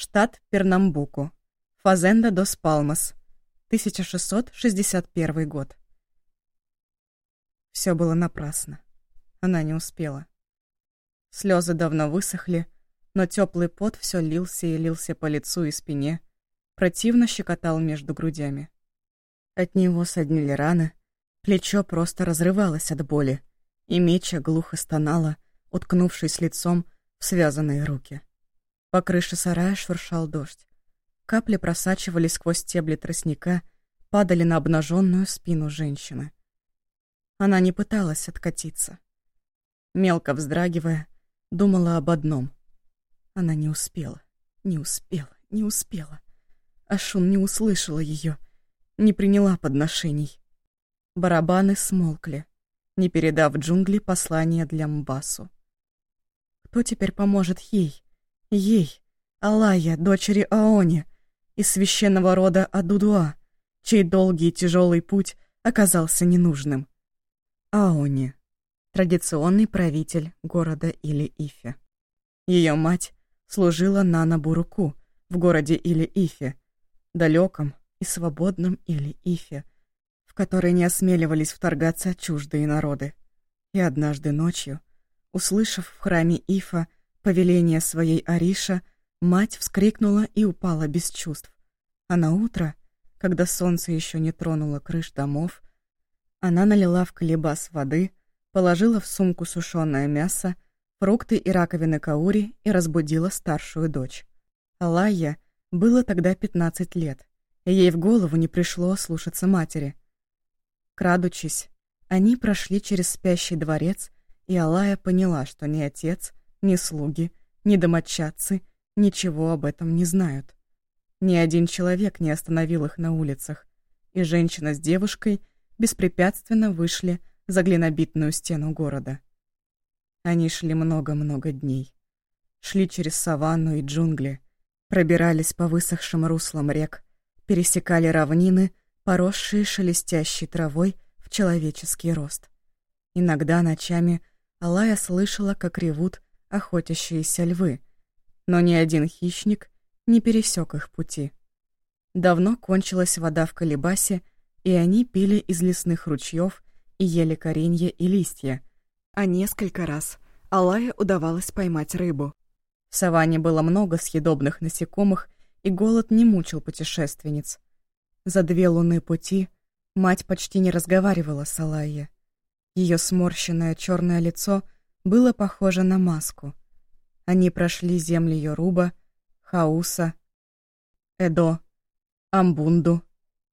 Штат Пернамбуку. Фазенда дос Палмас. 1661 год. Все было напрасно. Она не успела. Слезы давно высохли, но теплый пот все лился и лился по лицу и спине, противно щекотал между грудями. От него соднили раны, плечо просто разрывалось от боли, и Меча глухо стонала, уткнувшись лицом в связанные руки. По крыше сарая шуршал дождь. Капли просачивались сквозь стебли тростника, падали на обнаженную спину женщины. Она не пыталась откатиться. Мелко вздрагивая, думала об одном. Она не успела, не успела, не успела. Ашун не услышала ее, не приняла подношений. Барабаны смолкли, не передав джунгли послание для Мбасу. Кто теперь поможет ей? Ей, Алая, дочери Аони, из священного рода Адудуа, чей долгий и тяжелый путь оказался ненужным. Аони, традиционный правитель города Или-Ифе. Ее мать служила на Набуруку в городе Или-Ифе, далеком и свободном Или-Ифе, в который не осмеливались вторгаться чуждые народы. И однажды ночью, услышав в храме Ифа повеление своей Ариша, мать вскрикнула и упала без чувств. А на утро, когда солнце еще не тронуло крыш домов, она налила в колебас воды, положила в сумку сушеное мясо, фрукты и раковины каури и разбудила старшую дочь. Алайя было тогда 15 лет, и ей в голову не пришло слушаться матери. Крадучись, они прошли через спящий дворец, и Алая поняла, что ни отец, ни слуги, ни домочадцы ничего об этом не знают. Ни один человек не остановил их на улицах, и женщина с девушкой беспрепятственно вышли за глинобитную стену города. Они шли много-много дней. Шли через саванну и джунгли, пробирались по высохшим руслам рек, пересекали равнины, поросшие шелестящей травой в человеческий рост. Иногда ночами Алая слышала, как ревут охотящиеся львы, но ни один хищник не пересек их пути. Давно кончилась вода в колебасе, и они пили из лесных ручьев и ели коренья и листья, а несколько раз Алае удавалось поймать рыбу. В саванне было много съедобных насекомых, и голод не мучил путешественниц. За две луны пути мать почти не разговаривала с Алайе. Ее сморщенное черное лицо было похоже на маску. Они прошли земли Йоруба, Хауса, Эдо, Амбунду,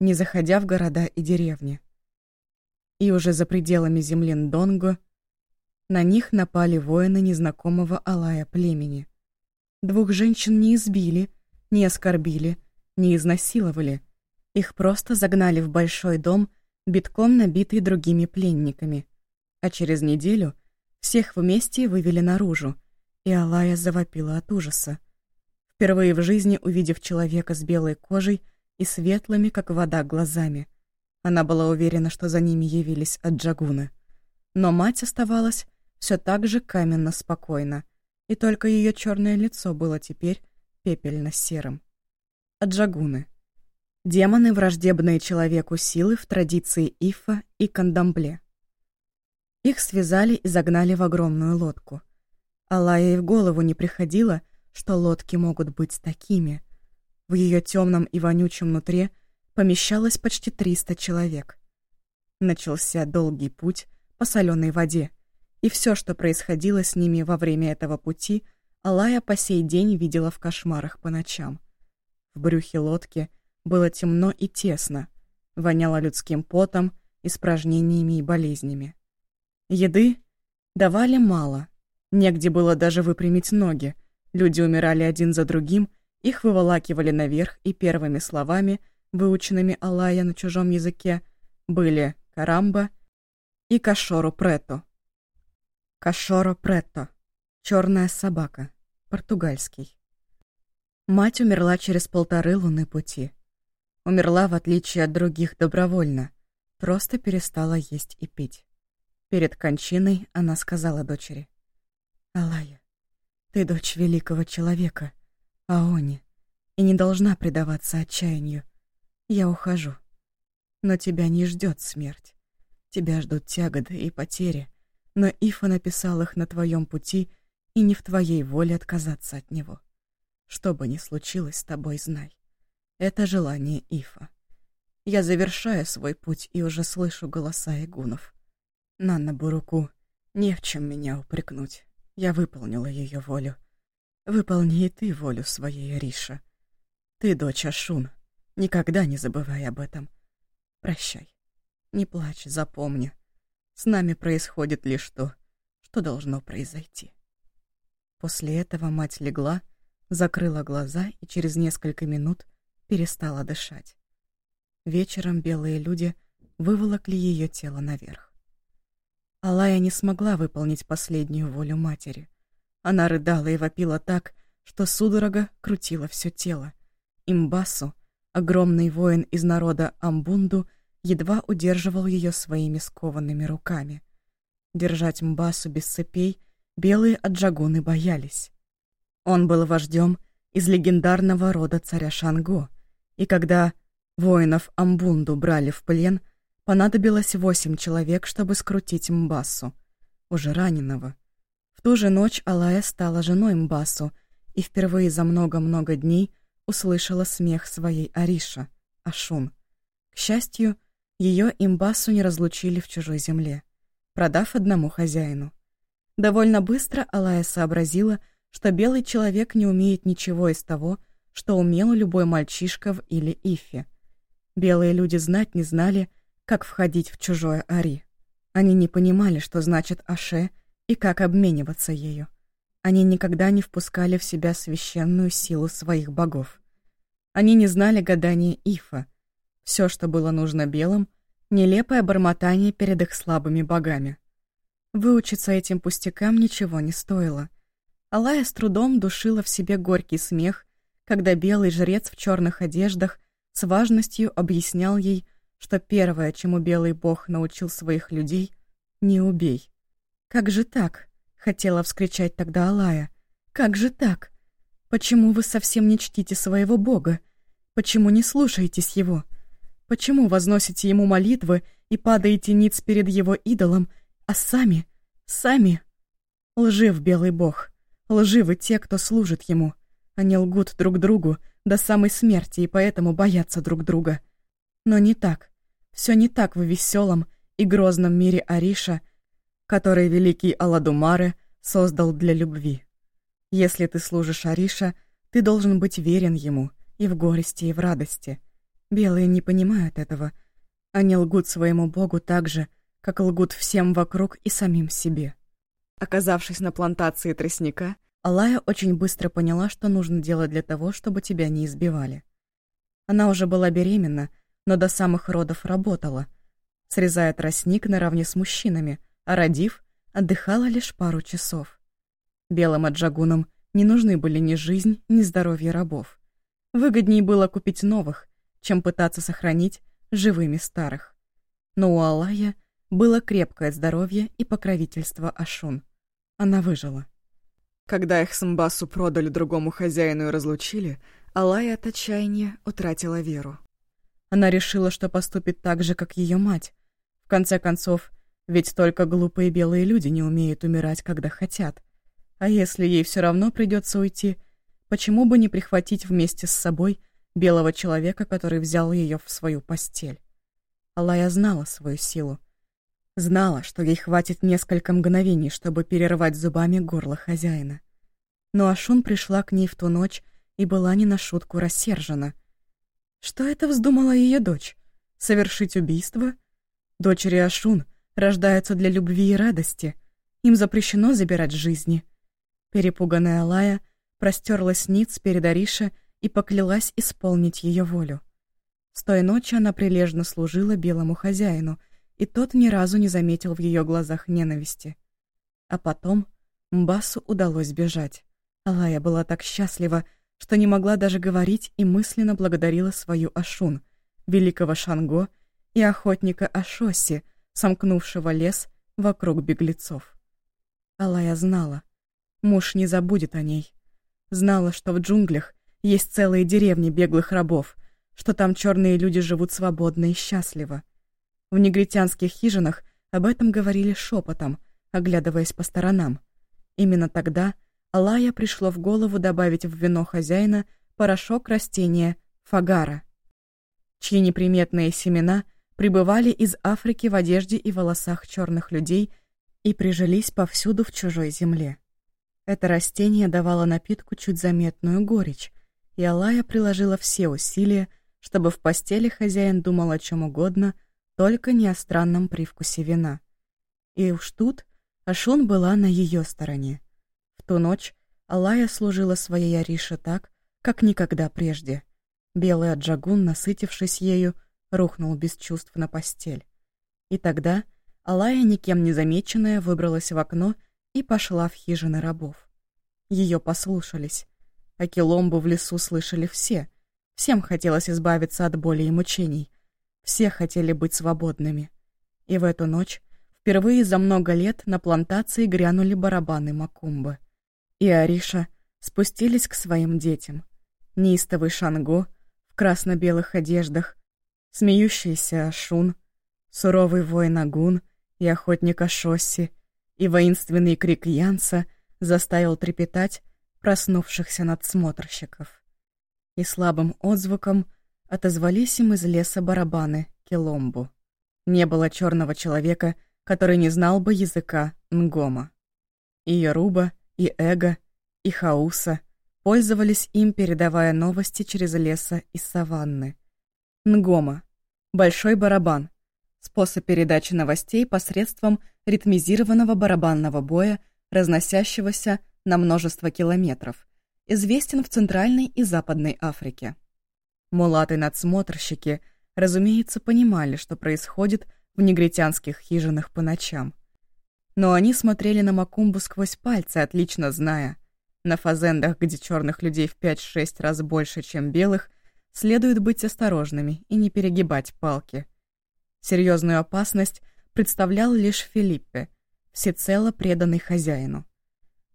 не заходя в города и деревни. И уже за пределами земли Ндонго на них напали воины незнакомого Алая племени. Двух женщин не избили, не оскорбили, не изнасиловали. Их просто загнали в большой дом, битком набитый другими пленниками. А через неделю всех вместе вывели наружу, и Алая завопила от ужаса. Впервые в жизни увидев человека с белой кожей и светлыми, как вода, глазами. Она была уверена, что за ними явились от Джагуна. Но мать оставалась все так же каменно спокойна, и только ее черное лицо было теперь пепельно-серым. Аджагуны. Демоны, враждебные человеку силы в традиции Ифа и Кандамбле. Их связали и загнали в огромную лодку. Алая и в голову не приходило, что лодки могут быть такими. В ее темном и вонючем нутре помещалось почти 300 человек. Начался долгий путь по соленой воде, и все, что происходило с ними во время этого пути, Алая по сей день видела в кошмарах по ночам. В брюхе лодки было темно и тесно, воняло людским потом, испражнениями и болезнями. Еды давали мало, негде было даже выпрямить ноги, люди умирали один за другим, их выволакивали наверх, и первыми словами, выученными Алая на чужом языке, были «карамба» и «кашору прето». «Кашоро прето» — черная собака, португальский. Мать умерла через полторы луны пути. Умерла, в отличие от других, добровольно, просто перестала есть и пить. Перед кончиной она сказала дочери. «Алая, ты дочь великого человека, Аони, и не должна предаваться отчаянию. Я ухожу. Но тебя не ждет смерть. Тебя ждут тяготы и потери, но Ифа написал их на твоем пути, и не в твоей воле отказаться от него. Что бы ни случилось с тобой, знай. Это желание Ифа. Я завершаю свой путь и уже слышу голоса игунов. Нанна Буруку, не в чем меня упрекнуть. Я выполнила ее волю. Выполни и ты волю своей, Риша. Ты дочь Ашун. Никогда не забывай об этом. Прощай. Не плачь, запомни. С нами происходит лишь то, что должно произойти. После этого мать легла, закрыла глаза и через несколько минут перестала дышать. Вечером белые люди выволокли ее тело наверх. Алая не смогла выполнить последнюю волю матери. Она рыдала и вопила так, что судорога крутила все тело. Имбасу, огромный воин из народа Амбунду, едва удерживал ее своими скованными руками. Держать Мбасу без цепей белые аджагуны боялись. Он был вождем из легендарного рода царя Шанго, и когда воинов Амбунду брали в плен, понадобилось восемь человек, чтобы скрутить Мбасу, уже раненого. В ту же ночь Алая стала женой Мбасу и впервые за много-много дней услышала смех своей Ариша, Ашун. К счастью, ее имбасу не разлучили в чужой земле, продав одному хозяину. Довольно быстро Алая сообразила, что белый человек не умеет ничего из того, что умел любой мальчишка в или Ифе. Белые люди знать не знали, как входить в чужое Ари. Они не понимали, что значит Аше и как обмениваться ею. Они никогда не впускали в себя священную силу своих богов. Они не знали гадания Ифа, все, что было нужно белым, нелепое бормотание перед их слабыми богами. Выучиться этим пустякам ничего не стоило. Алая с трудом душила в себе горький смех, когда белый жрец в черных одеждах с важностью объяснял ей, что первое, чему белый бог научил своих людей — не убей. «Как же так?» — хотела вскричать тогда Алая. «Как же так? Почему вы совсем не чтите своего бога? Почему не слушаетесь его? Почему возносите ему молитвы и падаете ниц перед его идолом, а сами, сами... Лжив белый бог, лживы те, кто служит ему. Они лгут друг другу до самой смерти и поэтому боятся друг друга. Но не так. Все не так в веселом и грозном мире Ариша, который великий Аладумары создал для любви. Если ты служишь Ариша, ты должен быть верен ему и в горести, и в радости — Белые не понимают этого. Они лгут своему богу так же, как лгут всем вокруг и самим себе. Оказавшись на плантации тростника, Алая очень быстро поняла, что нужно делать для того, чтобы тебя не избивали. Она уже была беременна, но до самых родов работала, срезая тростник наравне с мужчинами, а родив, отдыхала лишь пару часов. Белым аджагунам не нужны были ни жизнь, ни здоровье рабов. Выгоднее было купить новых, чем пытаться сохранить живыми старых. Но у Алая было крепкое здоровье и покровительство Ашун. Она выжила. Когда их Самбасу продали другому хозяину и разлучили, Алая от отчаяния утратила веру. Она решила, что поступит так же, как ее мать. В конце концов, ведь только глупые белые люди не умеют умирать, когда хотят. А если ей все равно придется уйти, почему бы не прихватить вместе с собой белого человека, который взял ее в свою постель. Алая знала свою силу. Знала, что ей хватит несколько мгновений, чтобы перервать зубами горло хозяина. Но Ашун пришла к ней в ту ночь и была не на шутку рассержена. Что это вздумала ее дочь? Совершить убийство? Дочери Ашун рождаются для любви и радости. Им запрещено забирать жизни. Перепуганная Алая простерлась ниц перед Арише и поклялась исполнить ее волю. С той ночи она прилежно служила белому хозяину, и тот ни разу не заметил в ее глазах ненависти. А потом Мбасу удалось бежать. Алая была так счастлива, что не могла даже говорить и мысленно благодарила свою Ашун, великого Шанго и охотника Ашоси, сомкнувшего лес вокруг беглецов. Алая знала, муж не забудет о ней. Знала, что в джунглях Есть целые деревни беглых рабов, что там черные люди живут свободно и счастливо. В негритянских хижинах об этом говорили шепотом, оглядываясь по сторонам. Именно тогда Алая пришло в голову добавить в вино хозяина порошок растения фагара, чьи неприметные семена прибывали из Африки в одежде и волосах черных людей и прижились повсюду в чужой земле. Это растение давало напитку чуть заметную горечь, и Алая приложила все усилия, чтобы в постели хозяин думал о чем угодно, только не о странном привкусе вина. И уж тут Ашун была на ее стороне. Ту ночь Алая служила своей Арише так, как никогда прежде. Белый Аджагун, насытившись ею, рухнул без чувств на постель. И тогда Алая, никем не замеченная, выбралась в окно и пошла в хижины рабов. Ее послушались. А Киломбу в лесу слышали все. Всем хотелось избавиться от боли и мучений. Все хотели быть свободными. И в эту ночь впервые за много лет на плантации грянули барабаны Макумбы. И Ариша спустились к своим детям. Неистовый Шанго в красно-белых одеждах, смеющийся Ашун, суровый воин Агун и охотник Ашосси, и воинственный крик Янса заставил трепетать проснувшихся надсмотрщиков. И слабым отзвуком отозвались им из леса барабаны Келомбу. Не было черного человека, который не знал бы языка Нгома. И Яруба, и Эго, и Хауса пользовались им, передавая новости через леса из саванны. Нгома. Большой барабан. Способ передачи новостей посредством ритмизированного барабанного боя, разносящегося на множество километров, известен в Центральной и Западной Африке. Мулаты-надсмотрщики, разумеется, понимали, что происходит в негритянских хижинах по ночам. Но они смотрели на Макумбу сквозь пальцы, отлично зная. На фазендах, где черных людей в 5-6 раз больше, чем белых, следует быть осторожными и не перегибать палки. Серьезную опасность представлял лишь Филиппе, всецело преданный хозяину.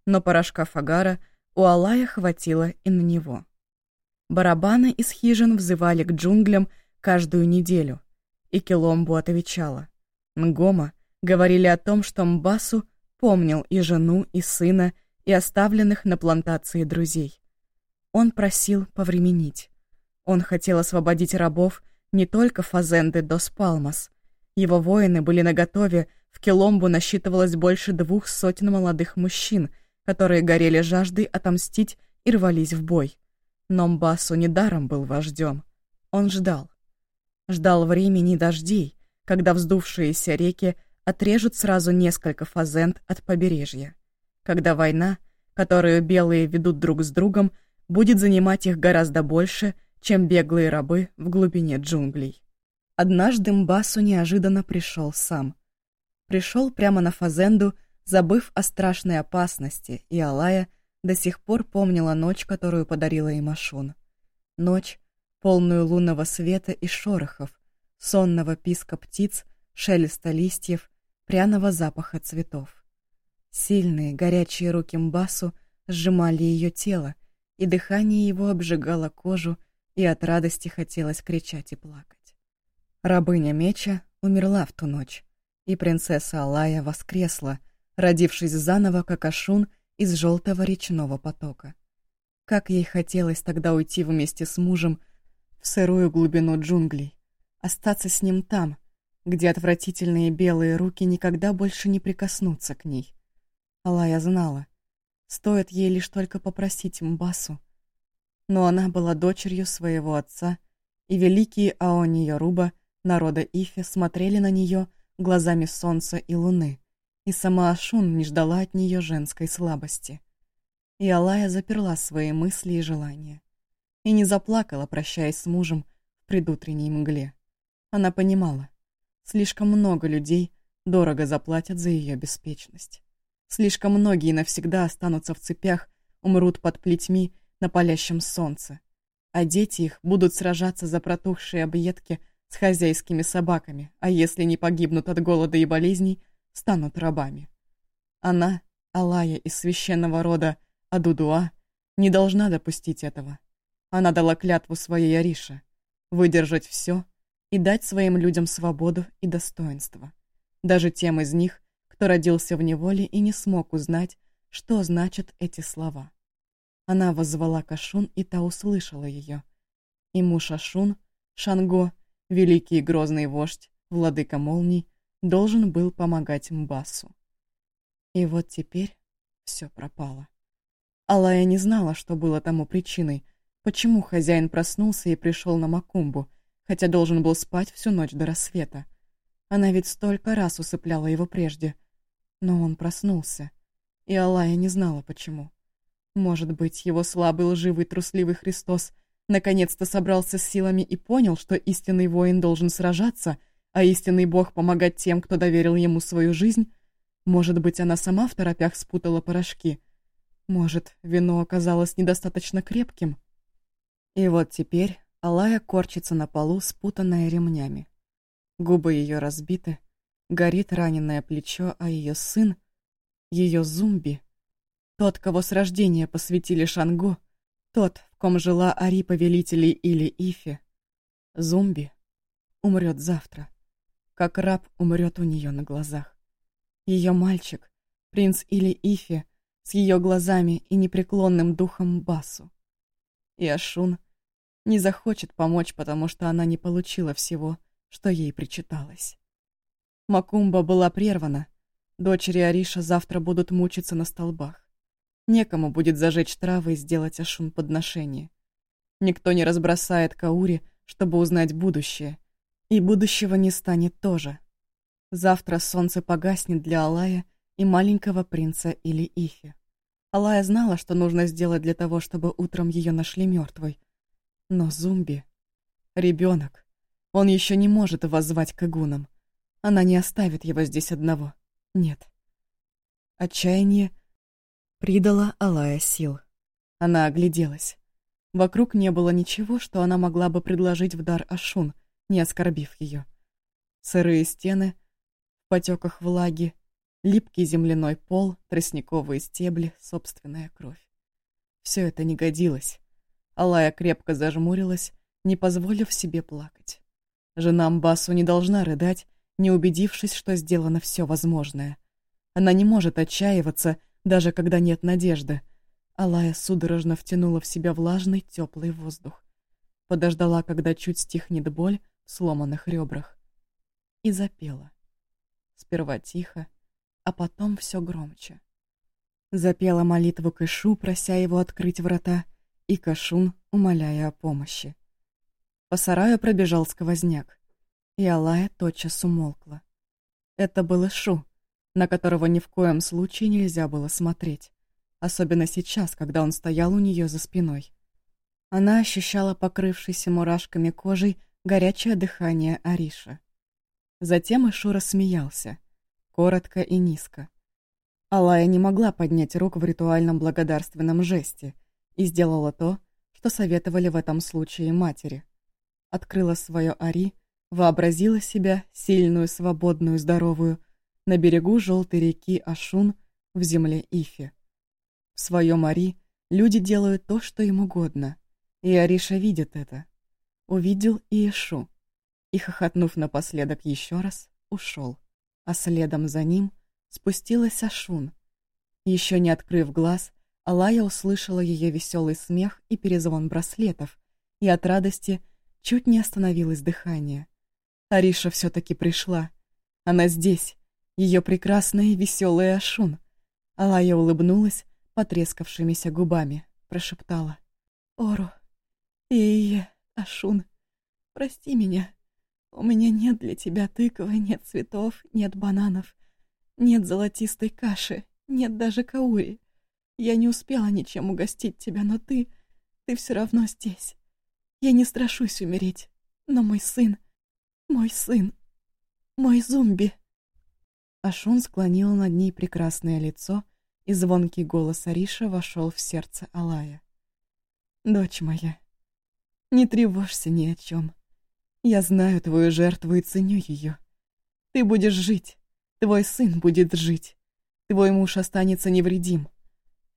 Но порошка Фагара у Алая хватило и на него. Барабаны из хижин взывали к джунглям каждую неделю, и Киломбу отвечала. Нгома говорили о том, что Мбасу помнил и жену, и сына, и оставленных на плантации друзей. Он просил повременить. Он хотел освободить рабов не только Фазенды дос Палмас. Его воины были наготове, в Киломбу насчитывалось больше двух сотен молодых мужчин, которые горели жаждой отомстить и рвались в бой. Но Мбасу недаром был вождем. Он ждал. Ждал времени дождей, когда вздувшиеся реки отрежут сразу несколько фазент от побережья. Когда война, которую белые ведут друг с другом, будет занимать их гораздо больше, чем беглые рабы в глубине джунглей. Однажды Мбасу неожиданно пришел сам. Пришел прямо на Фазенду, забыв о страшной опасности, и Алая — до сих пор помнила ночь, которую подарила им Ашун. Ночь, полную лунного света и шорохов, сонного писка птиц, шелеста листьев, пряного запаха цветов. Сильные, горячие руки Мбасу сжимали ее тело, и дыхание его обжигало кожу, и от радости хотелось кричать и плакать. Рабыня меча умерла в ту ночь, и принцесса Алая воскресла, родившись заново, как Ашун — из желтого речного потока. Как ей хотелось тогда уйти вместе с мужем в сырую глубину джунглей, остаться с ним там, где отвратительные белые руки никогда больше не прикоснутся к ней. Алая знала, стоит ей лишь только попросить Мбасу. Но она была дочерью своего отца, и великие Аони Йоруба, народа Ифи, смотрели на нее глазами солнца и луны, и сама Ашун не ждала от нее женской слабости. И Алая заперла свои мысли и желания. И не заплакала, прощаясь с мужем в предутренней мгле. Она понимала, слишком много людей дорого заплатят за ее беспечность. Слишком многие навсегда останутся в цепях, умрут под плетьми на палящем солнце. А дети их будут сражаться за протухшие объедки с хозяйскими собаками, а если не погибнут от голода и болезней, станут рабами. Она, Алая из священного рода Адудуа, не должна допустить этого. Она дала клятву своей Арише выдержать все и дать своим людям свободу и достоинство. Даже тем из них, кто родился в неволе и не смог узнать, что значат эти слова. Она воззвала Кашун, и та услышала ее. И муж Ашун, Шанго, великий и грозный вождь, владыка молний, должен был помогать Мбасу. И вот теперь все пропало. Алая не знала, что было тому причиной, почему хозяин проснулся и пришел на Макумбу, хотя должен был спать всю ночь до рассвета. Она ведь столько раз усыпляла его прежде. Но он проснулся, и Алая не знала, почему. Может быть, его слабый, лживый, трусливый Христос наконец-то собрался с силами и понял, что истинный воин должен сражаться, а истинный Бог помогать тем, кто доверил ему свою жизнь? Может быть, она сама в торопях спутала порошки? Может, вино оказалось недостаточно крепким? И вот теперь Алая корчится на полу, спутанная ремнями. Губы ее разбиты, горит раненое плечо, а ее сын, ее зумби, тот, кого с рождения посвятили Шангу, тот, в ком жила Ари повелителей или Ифи, зумби, умрет завтра, как раб умрет у нее на глазах. Ее мальчик, принц или Ифи, с ее глазами и непреклонным духом Басу. И Ашун не захочет помочь, потому что она не получила всего, что ей причиталось. Макумба была прервана. Дочери Ариша завтра будут мучиться на столбах. Некому будет зажечь травы и сделать Ашун подношение. Никто не разбросает Каури, чтобы узнать будущее. И будущего не станет тоже. Завтра солнце погаснет для Алая и маленького принца или Ифи. Алая знала, что нужно сделать для того, чтобы утром ее нашли мертвой. Но зомби... Ребенок. Он еще не может воззвать к игунам. Она не оставит его здесь одного. Нет. Отчаяние придало Алая сил. Она огляделась. Вокруг не было ничего, что она могла бы предложить в дар Ашун, не оскорбив ее. Сырые стены, в потеках влаги, липкий земляной пол, тростниковые стебли, собственная кровь. Все это не годилось. Алая крепко зажмурилась, не позволив себе плакать. Жена Мбасу не должна рыдать, не убедившись, что сделано все возможное. Она не может отчаиваться, даже когда нет надежды. Алая судорожно втянула в себя влажный, теплый воздух. Подождала, когда чуть стихнет боль в сломанных ребрах. И запела. Сперва тихо, а потом все громче. Запела молитву Кышу, прося его открыть врата, и Кашун, умоляя о помощи. По сараю пробежал сквозняк, и Алая тотчас умолкла. Это был Ишу, на которого ни в коем случае нельзя было смотреть, особенно сейчас, когда он стоял у нее за спиной. Она ощущала покрывшейся мурашками кожей горячее дыхание Ариша. Затем Ишу рассмеялся, коротко и низко. Алая не могла поднять рук в ритуальном благодарственном жесте — и сделала то, что советовали в этом случае матери. Открыла свое Ари, вообразила себя, сильную, свободную, здоровую, на берегу желтой реки Ашун в земле Ифи. В своем Ари люди делают то, что им угодно, и Ариша видит это. Увидел и Ишу, и, хохотнув напоследок еще раз, ушел, а следом за ним спустилась Ашун. Еще не открыв глаз, Алая услышала ее веселый смех и перезвон браслетов, и от радости чуть не остановилось дыхание. Ариша все-таки пришла. Она здесь, ее прекрасная и веселая Ашун. Алая улыбнулась потрескавшимися губами, прошептала. «Ору, Ие, Ашун, прости меня. У меня нет для тебя тыквы, нет цветов, нет бананов, нет золотистой каши, нет даже каури. Я не успела ничем угостить тебя, но ты... Ты все равно здесь. Я не страшусь умереть, но мой сын... Мой сын... Мой зомби...» Ашун склонил над ней прекрасное лицо, и звонкий голос Ариша вошел в сердце Алая. «Дочь моя, не тревожься ни о чем. Я знаю твою жертву и ценю ее. Ты будешь жить, твой сын будет жить, твой муж останется невредим.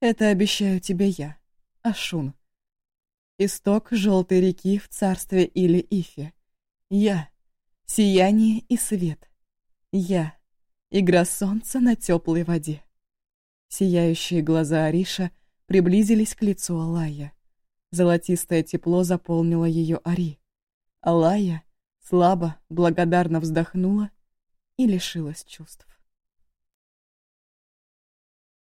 Это обещаю тебе я, Ашун. Исток желтой реки в царстве или Ифе. Я — сияние и свет. Я — игра солнца на теплой воде. Сияющие глаза Ариша приблизились к лицу Алая. Золотистое тепло заполнило ее Ари. Алая слабо, благодарно вздохнула и лишилась чувств.